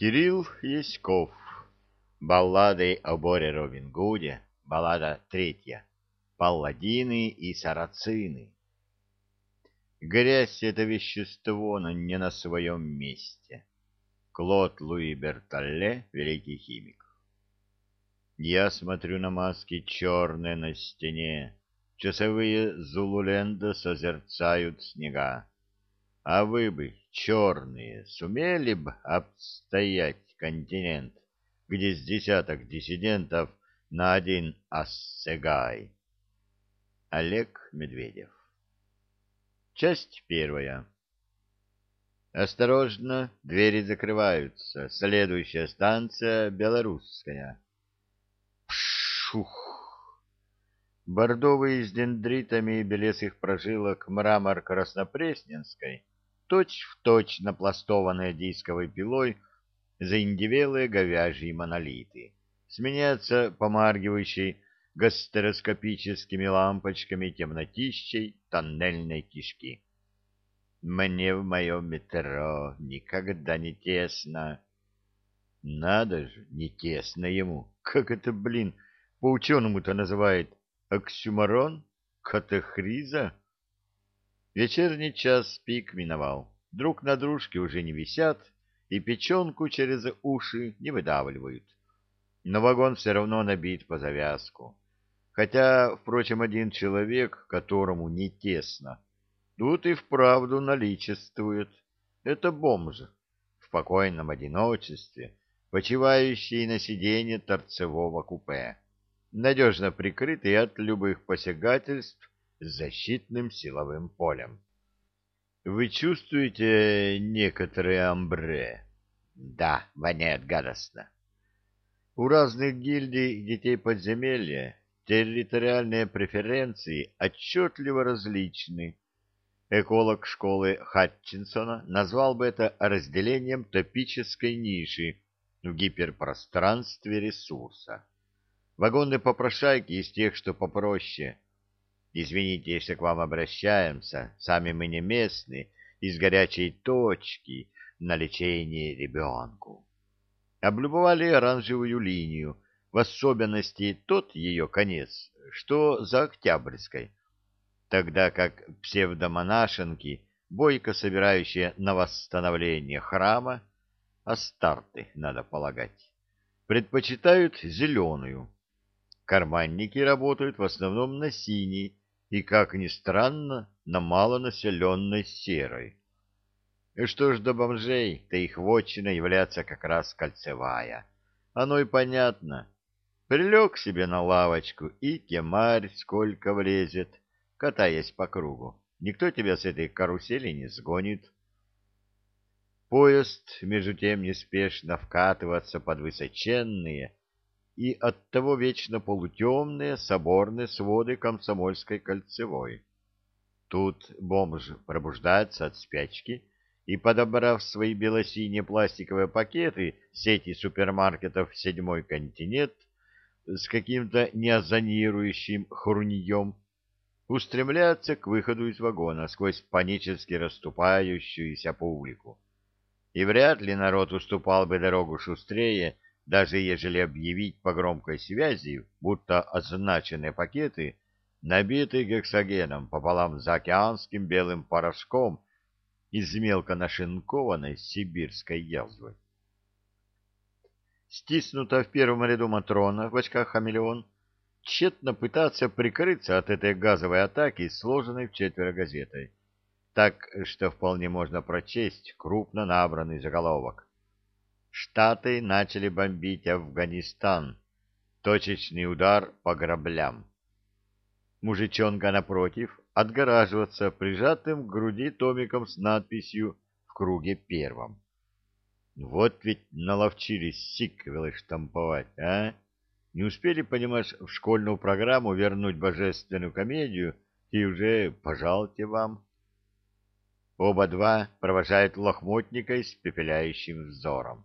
Кирилл Яськов. Баллады о Боре Робин Гуде. Баллада третья. Палладины и сарацины. Грязь — это вещество, но не на своем месте. Клод Луи Бертолле, великий химик. Я смотрю на маски черные на стене, Часовые Зулуленда созерцают снега. А вы бы, черные, сумели бы обстоять континент, где с десяток диссидентов на один ассегай? Олег Медведев Часть первая Осторожно, двери закрываются. Следующая станция — Белорусская. Пшух! Бордовый с дендритами белесых прожилок мрамор Краснопресненской, точь-в-точь точь напластованные дисковой пилой заиндевелые говяжьи монолиты, сменяются помаргивающей гастероскопическими лампочками темнотищей тоннельной кишки. Мне в моем метро никогда не тесно. Надо же, не тесно ему. Как это, блин, по-ученому-то называет Оксюмарон? Катехриза? Вечерний час пик миновал. Друг на дружке уже не висят и печенку через уши не выдавливают. Но вагон все равно набит по завязку. Хотя, впрочем, один человек, которому не тесно, тут и вправду наличествует. Это бомж в спокойном одиночестве, почивающий на сиденье торцевого купе надежно прикрытый от любых посягательств защитным силовым полем. Вы чувствуете некоторые амбре? Да, воняет гадостно. У разных гильдий детей подземелья территориальные преференции отчетливо различны. Эколог школы Хатчинсона назвал бы это разделением топической ниши в гиперпространстве ресурса. Вагонные попрошайки из тех, что попроще. Извините, если к вам обращаемся, сами мы не местные, из горячей точки на лечение ребенку. Облюбовали оранжевую линию, в особенности тот ее конец, что за Октябрьской, тогда как псевдомонашенки, бойко собирающие на восстановление храма, а старты, надо полагать, предпочитают зеленую, Карманники работают в основном на синей и, как ни странно, на малонаселенной серой. И что ж до бомжей, то их вотчина является как раз кольцевая. Оно и понятно. Прилег себе на лавочку и кемарь сколько влезет, катаясь по кругу. Никто тебя с этой карусели не сгонит. Поезд, между тем, неспешно вкатываться под высоченные, и оттого вечно полутемные соборные своды комсомольской кольцевой. Тут бомж пробуждается от спячки и, подобрав свои белосиние пластиковые пакеты сети супермаркетов «Седьмой континент» с каким-то неозонирующим хурньем, устремляется к выходу из вагона сквозь панически расступающуюся публику. И вряд ли народ уступал бы дорогу шустрее, даже ежели объявить по громкой связи, будто означенные пакеты набиты гексогеном пополам с океанским белым порошком из мелко нашинкованной сибирской язвы. Стиснуто в первом ряду Матрона в очках хамелеон, тщетно пытаться прикрыться от этой газовой атаки, сложенной в четверо газетой, так что вполне можно прочесть крупно набранный заголовок Штаты начали бомбить Афганистан. Точечный удар по граблям. Мужичонка, напротив, отгораживаться прижатым к груди томиком с надписью «В круге первом». Вот ведь наловчились сиквелы штамповать, а? Не успели, понимаешь, в школьную программу вернуть божественную комедию, и уже пожалуйте вам. Оба два провожают лохмотника с пепеляющим взором.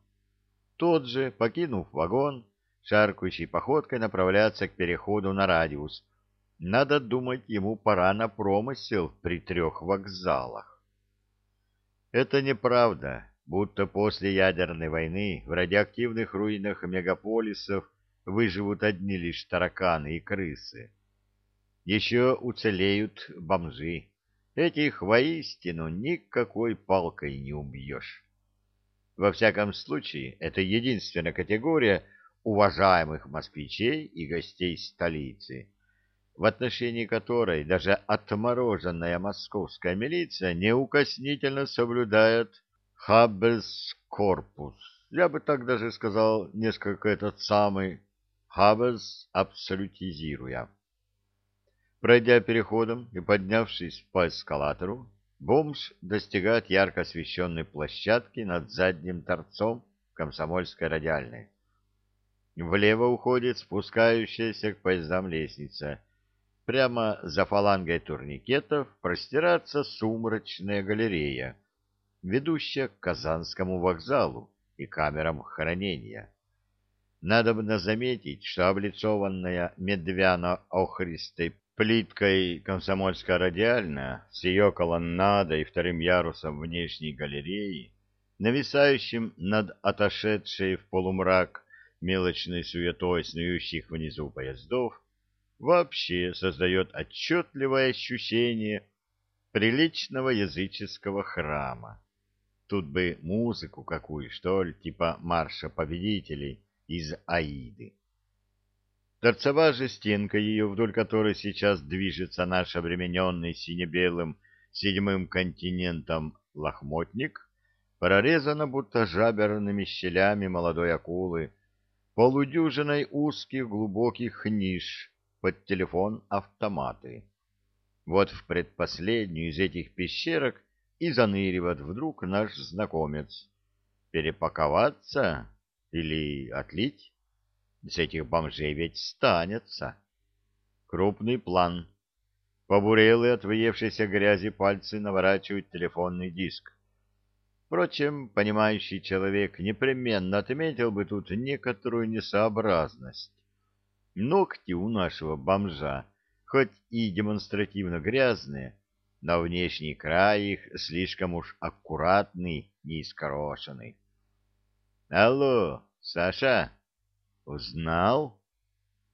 Тот же, покинув вагон, шаркающей походкой направляется к переходу на радиус. Надо думать, ему пора на промысел при трех вокзалах. Это неправда. будто после ядерной войны в радиоактивных руинах мегаполисов выживут одни лишь тараканы и крысы. Еще уцелеют бомжи. Этих воистину никакой палкой не убьешь. Во всяком случае, это единственная категория уважаемых москвичей и гостей столицы, в отношении которой даже отмороженная московская милиция неукоснительно соблюдает хаббес корпус. Я бы так даже сказал, несколько этот самый хаббес абсолютизируя. Пройдя переходом и поднявшись по эскалатору, бомж достигает ярко освещенной площадки над задним торцом комсомольской радиальной. Влево уходит спускающаяся к поездам лестница. Прямо за фалангой турникетов простирается сумрачная галерея, ведущая к Казанскому вокзалу и камерам хранения. Надобно заметить, что облицованная медвяно-охристой плиткой комсомольская радиальная с ее колоннадой и вторым ярусом внешней галереи, нависающим над отошедшей в полумрак мелочной суетой снующих внизу поездов, вообще создает отчетливое ощущение приличного языческого храма. Тут бы музыку какую, что ли, типа марша победителей из Аиды. Торцевая же стенка ее, вдоль которой сейчас движется наш обремененный сине-белым седьмым континентом лохмотник, прорезана будто жаберными щелями молодой акулы, полудюжиной узких глубоких ниш под телефон-автоматы. Вот в предпоследнюю из этих пещерок и заныривает вдруг наш знакомец. Перепаковаться или отлить? С этих бомжей ведь станется. Крупный план. Побурелые от въевшейся грязи пальцы наворачивают телефонный диск. Впрочем, понимающий человек непременно отметил бы тут некоторую несообразность. Ногти у нашего бомжа, хоть и демонстративно грязные, но внешний край их слишком уж аккуратный, не искорошенный. — Алло, Саша? Узнал?